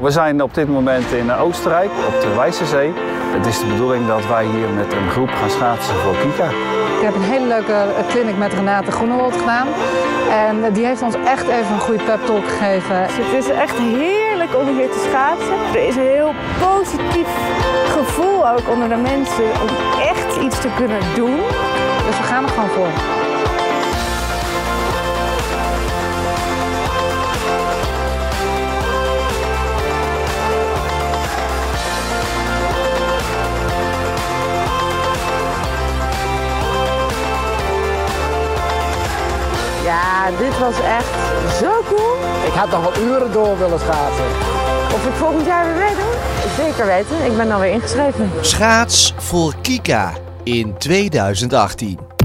We zijn op dit moment in Oostenrijk, op de Wijzezee. Het is de bedoeling dat wij hier met een groep gaan schaatsen voor Kika. Ik heb een hele leuke clinic met Renate Groenewold gedaan. En die heeft ons echt even een goede pep talk gegeven. Dus het is echt heerlijk om hier te schaatsen. Er is een heel positief gevoel ook onder de mensen om echt iets te kunnen doen. Dus we gaan er gewoon voor. Ja, dit was echt zo cool. Ik had nog wel uren door willen schaatsen. Of ik volgend jaar weer meedoe? Zeker weten, ik ben alweer ingeschreven. Schaats voor Kika in 2018.